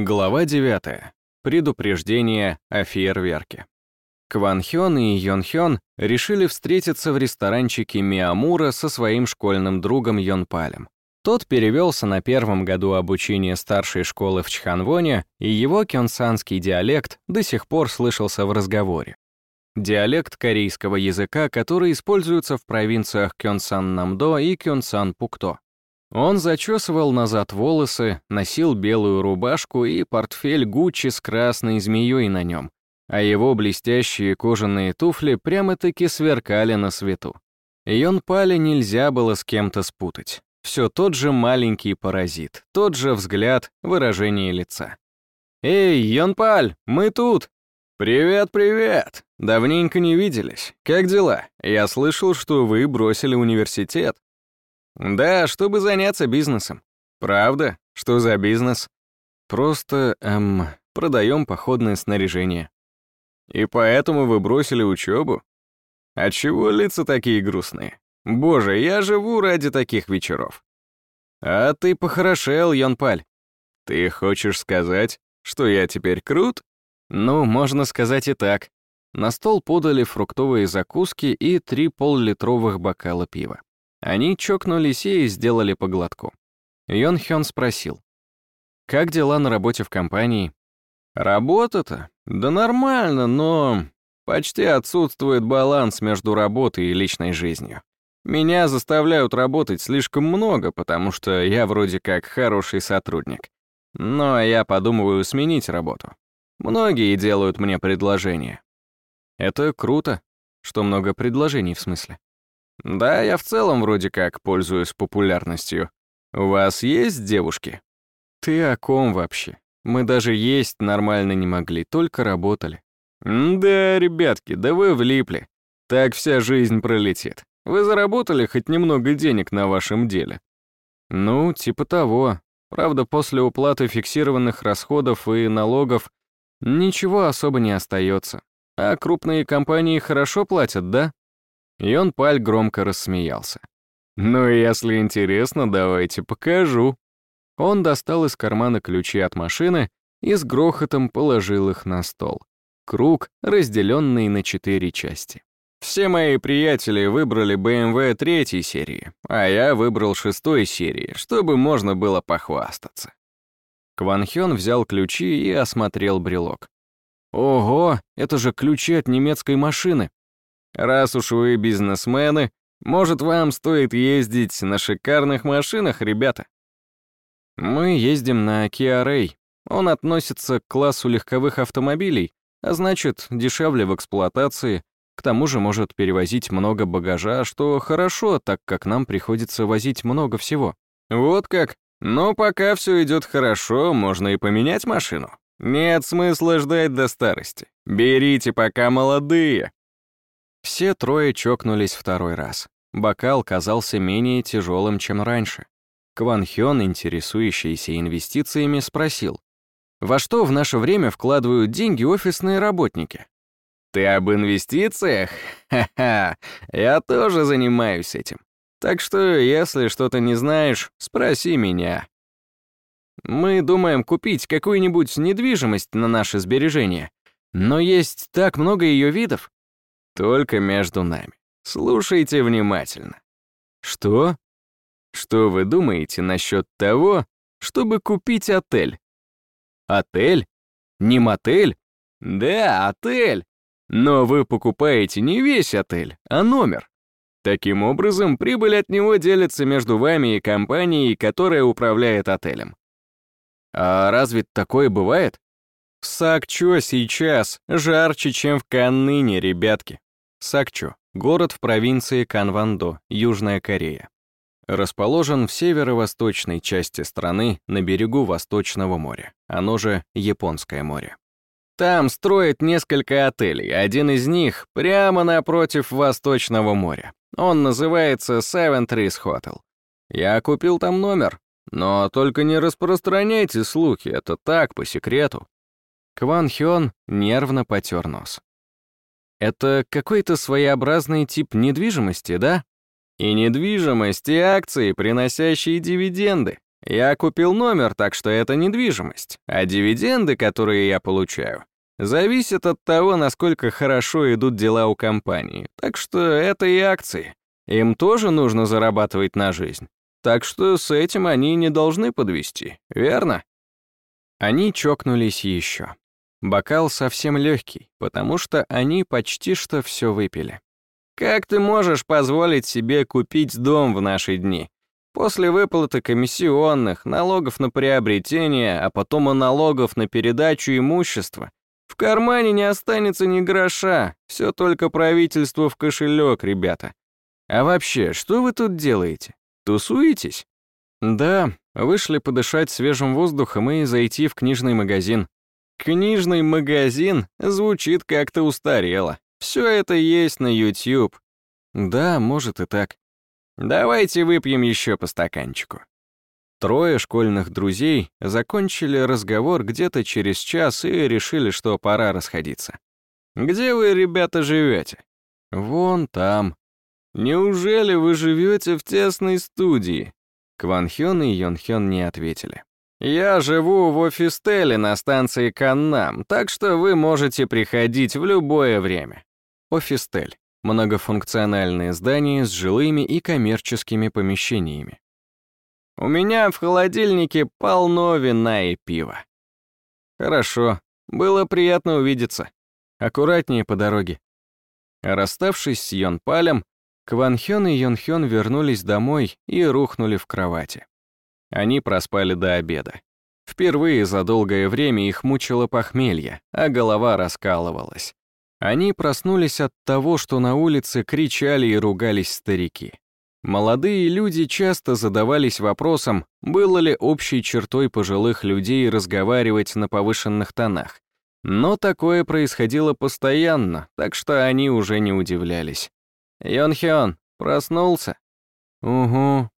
Глава 9. Предупреждение о фейерверке. Кван Хён и Йон Хён решили встретиться в ресторанчике Миамура со своим школьным другом Йон Палем. Тот перевелся на первом году обучения старшей школы в Чханвоне, и его кёнсанский диалект до сих пор слышался в разговоре. Диалект корейского языка, который используется в провинциях Кёнсан-Намдо и Кёнсан-Пукто. Он зачесывал назад волосы, носил белую рубашку и портфель Гуччи с красной змеей на нем, а его блестящие кожаные туфли прямо-таки сверкали на свету. Йонпаля нельзя было с кем-то спутать. Все тот же маленький паразит, тот же взгляд, выражение лица. «Эй, Йонпаль, мы тут!» «Привет, привет! Давненько не виделись. Как дела? Я слышал, что вы бросили университет. Да, чтобы заняться бизнесом. Правда? Что за бизнес? Просто, эм, продаем походное снаряжение. И поэтому вы бросили учебу? Отчего лица такие грустные? Боже, я живу ради таких вечеров. А ты похорошел, Йонпаль. Ты хочешь сказать, что я теперь крут? Ну, можно сказать и так. На стол подали фруктовые закуски и три пол-литровых бокала пива. Они чокнулись и сделали по глотку. Йон Хён спросил. «Как дела на работе в компании?» «Работа-то? Да нормально, но почти отсутствует баланс между работой и личной жизнью. Меня заставляют работать слишком много, потому что я вроде как хороший сотрудник. Но я подумываю сменить работу. Многие делают мне предложения. Это круто, что много предложений в смысле. Да, я в целом вроде как пользуюсь популярностью. У вас есть девушки? Ты о ком вообще? Мы даже есть нормально не могли, только работали. Да, ребятки, да вы влипли. Так вся жизнь пролетит. Вы заработали хоть немного денег на вашем деле? Ну, типа того. Правда, после уплаты фиксированных расходов и налогов ничего особо не остается. А крупные компании хорошо платят, да? И он Паль громко рассмеялся. «Ну, если интересно, давайте покажу». Он достал из кармана ключи от машины и с грохотом положил их на стол. Круг, разделенный на четыре части. Все мои приятели выбрали BMW третьей серии, а я выбрал шестой серии, чтобы можно было похвастаться. Кван Хён взял ключи и осмотрел брелок. «Ого, это же ключи от немецкой машины. Раз уж вы бизнесмены, может, вам стоит ездить на шикарных машинах, ребята? Мы ездим на Kia Ray. Он относится к классу легковых автомобилей, а значит, дешевле в эксплуатации, к тому же может перевозить много багажа, что хорошо, так как нам приходится возить много всего. Вот как? Но пока все идет хорошо, можно и поменять машину. Нет смысла ждать до старости. Берите, пока молодые. Все трое чокнулись второй раз. Бокал казался менее тяжелым, чем раньше. Кван Хён, интересующийся инвестициями, спросил, «Во что в наше время вкладывают деньги офисные работники?» «Ты об инвестициях? Ха-ха, я тоже занимаюсь этим. Так что, если что-то не знаешь, спроси меня». Мы думаем купить какую-нибудь недвижимость на наши сбережения, но есть так много ее видов. Только между нами. Слушайте внимательно. Что? Что вы думаете насчет того, чтобы купить отель? Отель? Не мотель? Да, отель. Но вы покупаете не весь отель, а номер. Таким образом, прибыль от него делится между вами и компанией, которая управляет отелем. А разве такое бывает? Сакчо сейчас жарче, чем в Канныне, ребятки. Сакчо — город в провинции Канвандо, Южная Корея. Расположен в северо-восточной части страны на берегу Восточного моря, оно же Японское море. Там строят несколько отелей, один из них прямо напротив Восточного моря. Он называется Seven Trees Hotel. Я купил там номер, но только не распространяйте слухи, это так, по секрету. Кван Хён нервно потер нос. Это какой-то своеобразный тип недвижимости, да? И недвижимость, и акции, приносящие дивиденды. Я купил номер, так что это недвижимость, а дивиденды, которые я получаю, зависят от того, насколько хорошо идут дела у компании. Так что это и акции. Им тоже нужно зарабатывать на жизнь. Так что с этим они не должны подвести, верно? Они чокнулись еще. Бокал совсем легкий, потому что они почти что все выпили. Как ты можешь позволить себе купить дом в наши дни? После выплаты комиссионных, налогов на приобретение, а потом и налогов на передачу имущества, в кармане не останется ни гроша, все только правительство в кошелек, ребята. А вообще, что вы тут делаете? Тусуетесь? Да, вышли подышать свежим воздухом и зайти в книжный магазин. Книжный магазин звучит как-то устарело. Все это есть на YouTube. Да, может и так. Давайте выпьем еще по стаканчику. Трое школьных друзей закончили разговор где-то через час и решили, что пора расходиться. «Где вы, ребята, живете?» «Вон там». «Неужели вы живете в тесной студии?» Кван Хён и Йон Хён не ответили. «Я живу в офистеле на станции Каннам, так что вы можете приходить в любое время». Офистель — многофункциональное здание с жилыми и коммерческими помещениями. У меня в холодильнике полно вина и пива. Хорошо, было приятно увидеться. Аккуратнее по дороге. Расставшись с Йон Палем, Кван Хён и Йон Хён вернулись домой и рухнули в кровати. Они проспали до обеда. Впервые за долгое время их мучило похмелье, а голова раскалывалась. Они проснулись от того, что на улице кричали и ругались старики. Молодые люди часто задавались вопросом, было ли общей чертой пожилых людей разговаривать на повышенных тонах. Но такое происходило постоянно, так что они уже не удивлялись. «Йон проснулся?» «Угу.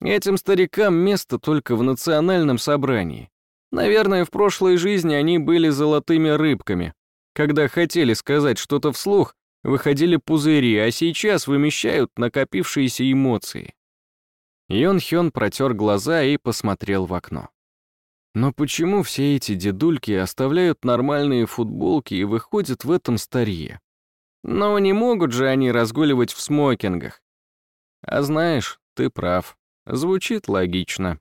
Этим старикам место только в национальном собрании. Наверное, в прошлой жизни они были золотыми рыбками. Когда хотели сказать что-то вслух, выходили пузыри, а сейчас вымещают накопившиеся эмоции. Йон Хён протер глаза и посмотрел в окно. Но почему все эти дедульки оставляют нормальные футболки и выходят в этом старье? Но не могут же они разгуливать в смокингах. А знаешь, ты прав. Звучит логично.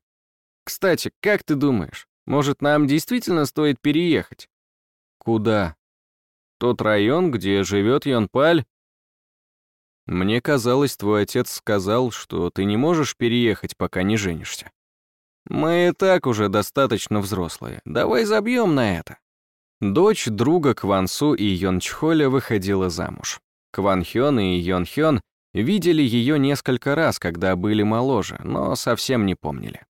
Кстати, как ты думаешь, может, нам действительно стоит переехать? Куда? Тот район, где живет Янпаль? Мне казалось, твой отец сказал, что ты не можешь переехать, пока не женишься. Мы и так уже достаточно взрослые. Давай забьем на это. Дочь друга Квансу и Йончхоля выходила замуж. Кван Хён и Йон Хён видели ее несколько раз, когда были моложе, но совсем не помнили.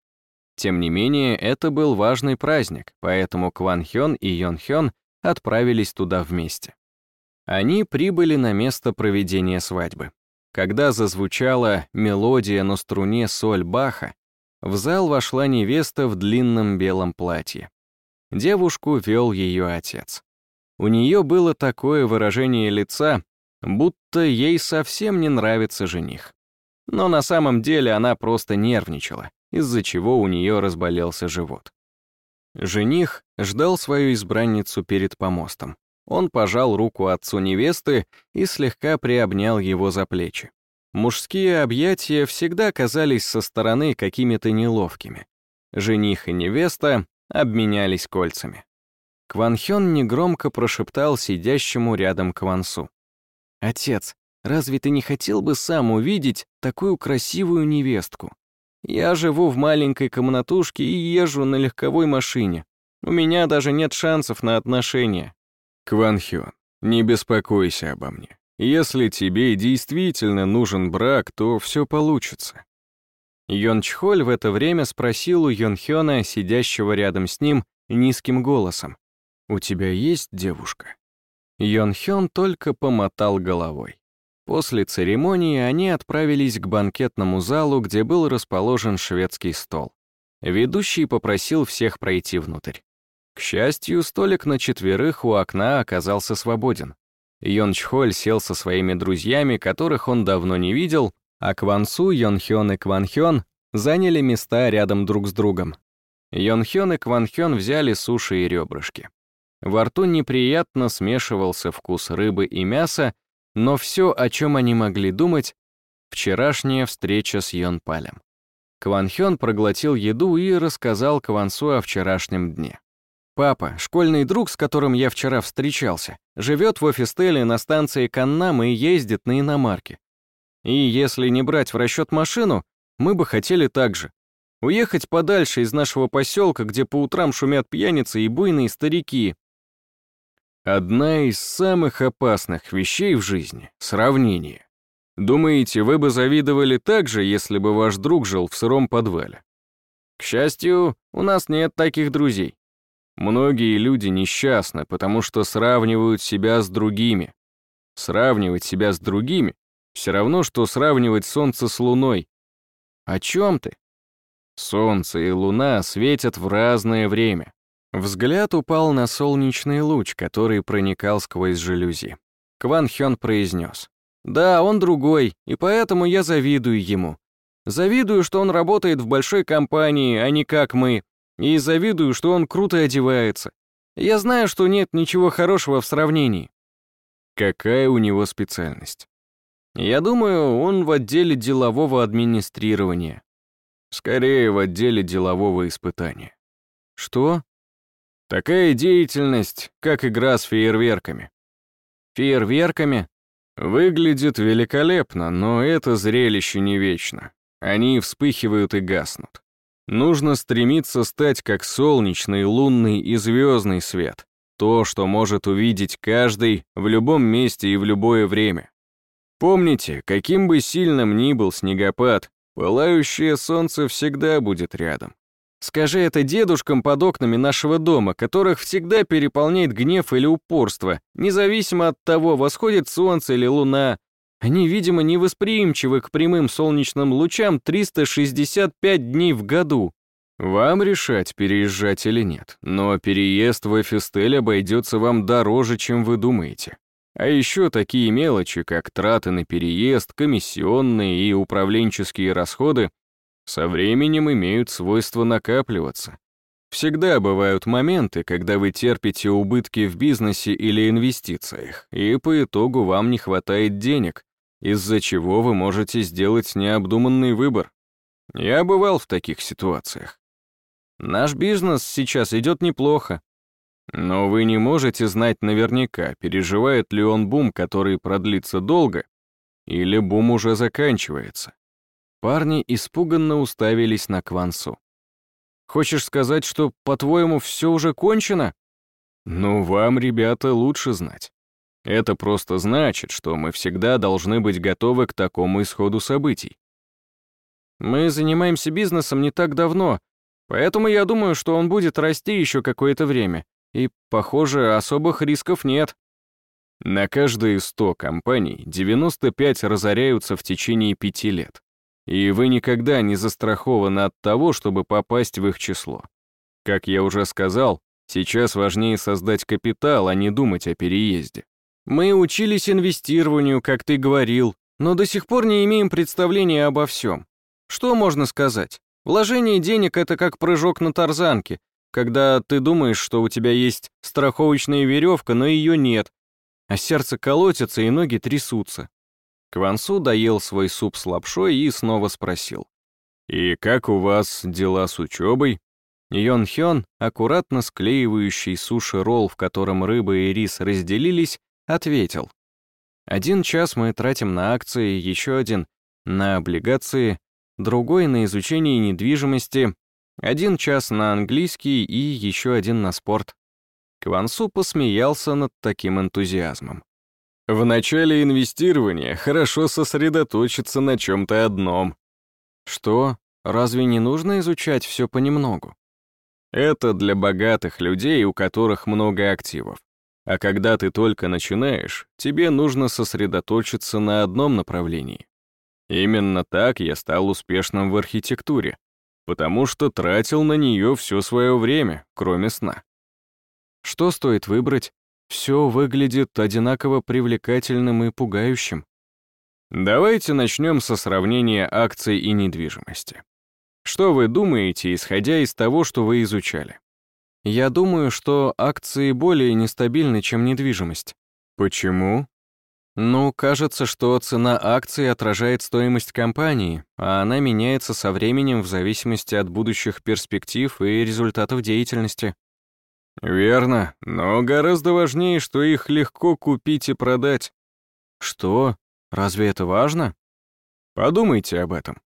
Тем не менее, это был важный праздник, поэтому Кван Хён и Йон Хён отправились туда вместе. Они прибыли на место проведения свадьбы. Когда зазвучала мелодия на струне соль Баха, в зал вошла невеста в длинном белом платье. Девушку вел ее отец. У нее было такое выражение лица, будто ей совсем не нравится жених. Но на самом деле она просто нервничала, из-за чего у нее разболелся живот. Жених ждал свою избранницу перед помостом. Он пожал руку отцу невесты и слегка приобнял его за плечи. Мужские объятия всегда казались со стороны какими-то неловкими. Жених и невеста обменялись кольцами. Кван Хён негромко прошептал сидящему рядом Квансу. «Отец, разве ты не хотел бы сам увидеть такую красивую невестку?» Я живу в маленькой комнатушке и езжу на легковой машине. У меня даже нет шансов на отношения. Кван Хён, не беспокойся обо мне. Если тебе действительно нужен брак, то все получится. Йон Чхоль в это время спросил у Йон Хёна, сидящего рядом с ним, низким голосом. «У тебя есть девушка?» Йон Хён только помотал головой. После церемонии они отправились к банкетному залу, где был расположен шведский стол. Ведущий попросил всех пройти внутрь. К счастью, столик на четверых у окна оказался свободен. Йон Чхоль сел со своими друзьями, которых он давно не видел, а Кван Су, Йон Хён и Кван Хён заняли места рядом друг с другом. Йонхён и Кванхён взяли суши и ребрышки. Во рту неприятно смешивался вкус рыбы и мяса, но все, о чем они могли думать, вчерашняя встреча с Йонпалем. Кванхён проглотил еду и рассказал Квансу о вчерашнем дне. Папа, школьный друг, с которым я вчера встречался, живет в офистеле на станции Каннам и ездит на иномарке. И если не брать в расчет машину, мы бы хотели так же. Уехать подальше из нашего поселка, где по утрам шумят пьяницы и буйные старики. Одна из самых опасных вещей в жизни — сравнение. Думаете, вы бы завидовали так же, если бы ваш друг жил в сыром подвале? К счастью, у нас нет таких друзей. Многие люди несчастны, потому что сравнивают себя с другими. Сравнивать себя с другими — все равно, что сравнивать солнце с луной. О чем ты? Солнце и луна светят в разное время. Взгляд упал на солнечный луч, который проникал сквозь жалюзи. Кван Хён произнес. «Да, он другой, и поэтому я завидую ему. Завидую, что он работает в большой компании, а не как мы, и завидую, что он круто одевается. Я знаю, что нет ничего хорошего в сравнении. Какая у него специальность? Я думаю, он в отделе делового администрирования. Скорее, в отделе делового испытания. Что? Такая деятельность, как игра с фейерверками. Фейерверками? Выглядит великолепно, но это зрелище не вечно. Они вспыхивают и гаснут. Нужно стремиться стать как солнечный, лунный и звездный свет. То, что может увидеть каждый в любом месте и в любое время. Помните, каким бы сильным ни был снегопад, пылающее солнце всегда будет рядом. Скажи это дедушкам под окнами нашего дома, которых всегда переполняет гнев или упорство, независимо от того, восходит солнце или луна, они, видимо, невосприимчивы к прямым солнечным лучам 365 дней в году. Вам решать, переезжать или нет, но переезд в Эфистель обойдется вам дороже, чем вы думаете. А еще такие мелочи, как траты на переезд, комиссионные и управленческие расходы, со временем имеют свойство накапливаться. Всегда бывают моменты, когда вы терпите убытки в бизнесе или инвестициях, и по итогу вам не хватает денег, из-за чего вы можете сделать необдуманный выбор. Я бывал в таких ситуациях. Наш бизнес сейчас идет неплохо. Но вы не можете знать наверняка, переживает ли он бум, который продлится долго, или бум уже заканчивается. Парни испуганно уставились на Квансу. «Хочешь сказать, что, по-твоему, все уже кончено?» «Ну, вам, ребята, лучше знать. Это просто значит, что мы всегда должны быть готовы к такому исходу событий. Мы занимаемся бизнесом не так давно, поэтому я думаю, что он будет расти еще какое-то время. И, похоже, особых рисков нет. На каждые 100 компаний 95 разоряются в течение пяти лет. И вы никогда не застрахованы от того, чтобы попасть в их число. Как я уже сказал, сейчас важнее создать капитал, а не думать о переезде. Мы учились инвестированию, как ты говорил, но до сих пор не имеем представления обо всем. Что можно сказать? Вложение денег — это как прыжок на тарзанке, когда ты думаешь, что у тебя есть страховочная веревка, но ее нет, а сердце колотится и ноги трясутся. Квансу доел свой суп с лапшой и снова спросил. «И как у вас дела с учебой?» Йон Хён, аккуратно склеивающий суши-ролл, в котором рыба и рис разделились, ответил. Один час мы тратим на акции, еще один — на облигации, другой — на изучение недвижимости, один час на английский и еще один на спорт. Квансу посмеялся над таким энтузиазмом. В начале инвестирования хорошо сосредоточиться на чем-то одном. Что, разве не нужно изучать все понемногу? Это для богатых людей, у которых много активов. А когда ты только начинаешь, тебе нужно сосредоточиться на одном направлении. Именно так я стал успешным в архитектуре, потому что тратил на нее все свое время, кроме сна. Что стоит выбрать? Все выглядит одинаково привлекательным и пугающим. Давайте начнем со сравнения акций и недвижимости. Что вы думаете, исходя из того, что вы изучали? Я думаю, что акции более нестабильны, чем недвижимость. Почему? Ну, кажется, что цена акций отражает стоимость компании, а она меняется со временем в зависимости от будущих перспектив и результатов деятельности. Верно, но гораздо важнее, что их легко купить и продать. Что? Разве это важно? Подумайте об этом.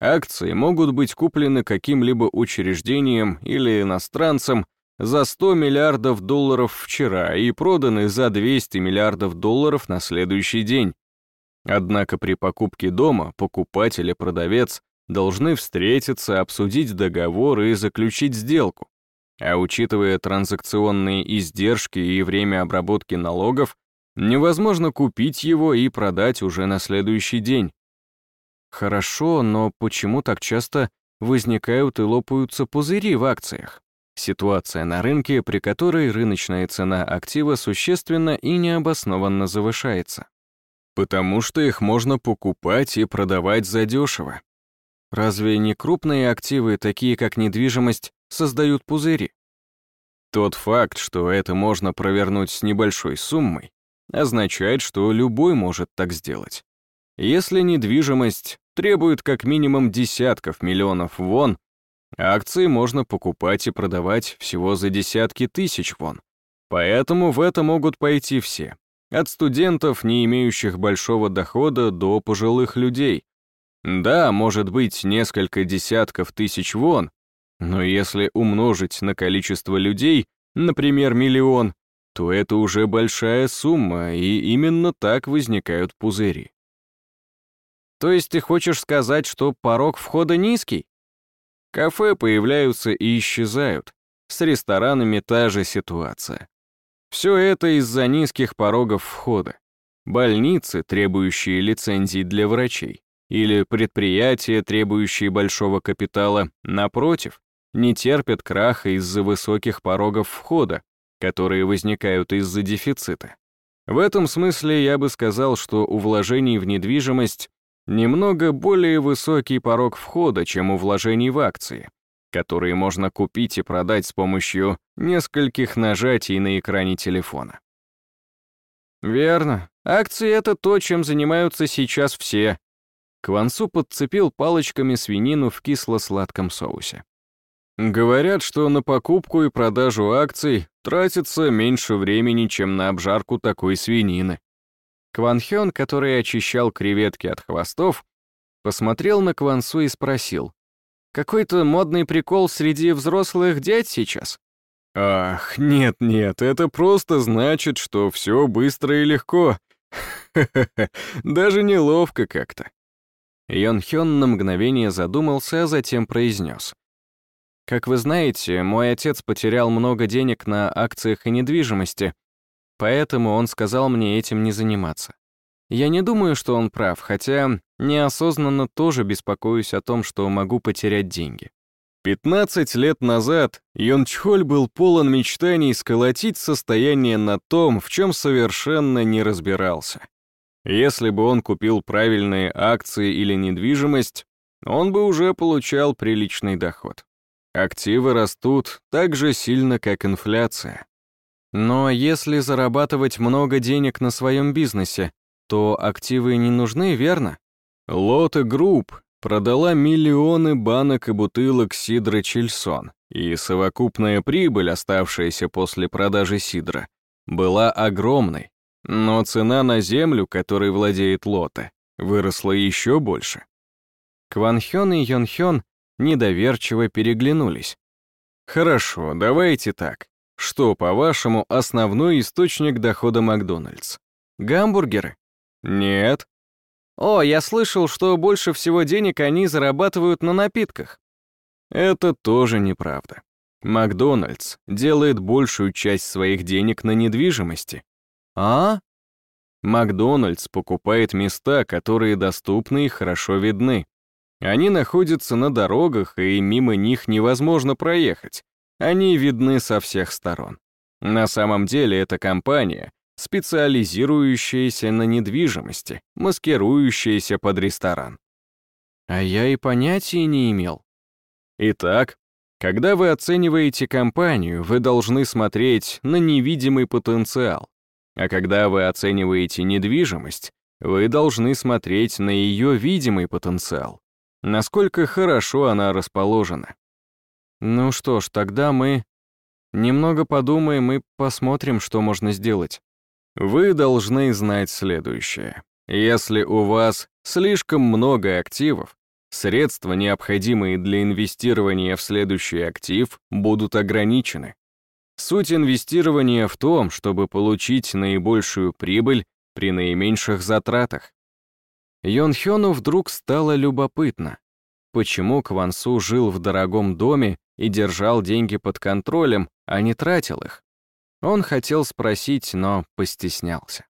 Акции могут быть куплены каким-либо учреждением или иностранцем за 100 миллиардов долларов вчера и проданы за 200 миллиардов долларов на следующий день. Однако при покупке дома покупатель и продавец должны встретиться, обсудить договор и заключить сделку. А учитывая транзакционные издержки и время обработки налогов, невозможно купить его и продать уже на следующий день. Хорошо, но почему так часто возникают и лопаются пузыри в акциях? Ситуация на рынке, при которой рыночная цена актива существенно и необоснованно завышается. Потому что их можно покупать и продавать задешево. Разве не крупные активы, такие как недвижимость, создают пузыри? Тот факт, что это можно провернуть с небольшой суммой, означает, что любой может так сделать. Если недвижимость требует как минимум десятков миллионов вон, акции можно покупать и продавать всего за десятки тысяч вон. Поэтому в это могут пойти все. От студентов, не имеющих большого дохода, до пожилых людей. Да, может быть, несколько десятков тысяч вон, но если умножить на количество людей, например, миллион, то это уже большая сумма, и именно так возникают пузыри. То есть ты хочешь сказать, что порог входа низкий? Кафе появляются и исчезают. С ресторанами та же ситуация. Все это из-за низких порогов входа. Больницы, требующие лицензий для врачей, или предприятия, требующие большого капитала, напротив, не терпят краха из-за высоких порогов входа, которые возникают из-за дефицита. В этом смысле я бы сказал, что у вложений в недвижимость немного более высокий порог входа, чем у вложений в акции, которые можно купить и продать с помощью нескольких нажатий на экране телефона. Верно. Акции — это то, чем занимаются сейчас все. Квансу подцепил палочками свинину в кисло-сладком соусе. Говорят, что на покупку и продажу акций тратится меньше времени, чем на обжарку такой свинины. Кван Хён, который очищал креветки от хвостов, посмотрел на Квансу и спросил, «Какой-то модный прикол среди взрослых дядь сейчас?» «Ах, нет-нет, это просто значит, что все быстро и легко. Даже неловко как-то». Йон Хён на мгновение задумался, а затем произнес. «Как вы знаете, мой отец потерял много денег на акциях и недвижимости, Поэтому он сказал мне этим не заниматься. Я не думаю, что он прав, хотя неосознанно тоже беспокоюсь о том, что могу потерять деньги. 15 лет назад Йон Чхоль был полон мечтаний сколотить состояние на том, в чем совершенно не разбирался. Если бы он купил правильные акции или недвижимость, он бы уже получал приличный доход. Активы растут так же сильно, как инфляция. Но если зарабатывать много денег на своем бизнесе, то активы не нужны, верно? Лотте Групп продала миллионы банок и бутылок сидра Чильсон, и совокупная прибыль, оставшаяся после продажи сидра, была огромной. Но цена на землю, которой владеет Лоте, выросла еще больше. Кван Хён и Йон Хён недоверчиво переглянулись. «Хорошо, давайте так. Что, по-вашему, основной источник дохода Макдональдс? Гамбургеры? Нет. О, я слышал, что больше всего денег они зарабатывают на напитках. Это тоже неправда. Макдональдс делает большую часть своих денег на недвижимости. А? Макдональдс покупает места, которые доступны и хорошо видны. Они находятся на дорогах, и мимо них невозможно проехать. Они видны со всех сторон. На самом деле это компания, специализирующаяся на недвижимости, маскирующаяся под ресторан. А я и понятия не имел. Итак, когда вы оцениваете компанию, вы должны смотреть на невидимый потенциал. А когда вы оцениваете недвижимость, вы должны смотреть на ее видимый потенциал. Насколько хорошо она расположена. Ну что ж, тогда мы немного подумаем и посмотрим, что можно сделать. Вы должны знать следующее. Если у вас слишком много активов, средства, необходимые для инвестирования в следующий актив, будут ограничены. Суть инвестирования в том, чтобы получить наибольшую прибыль при наименьших затратах. Йон Хёну вдруг стало любопытно, почему Квансу жил в дорогом доме и держал деньги под контролем, а не тратил их. Он хотел спросить, но постеснялся.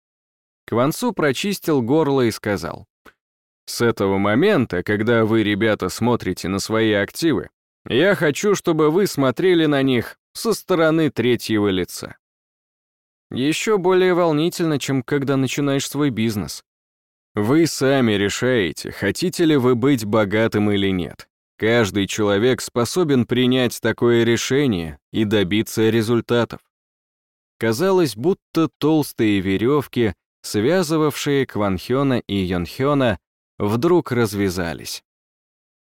Квансу прочистил горло и сказал, «С этого момента, когда вы, ребята, смотрите на свои активы, я хочу, чтобы вы смотрели на них со стороны третьего лица. Еще более волнительно, чем когда начинаешь свой бизнес. Вы сами решаете, хотите ли вы быть богатым или нет. Каждый человек способен принять такое решение и добиться результатов. Казалось, будто толстые веревки, связывавшие Кванхёна и Йонхёна, вдруг развязались.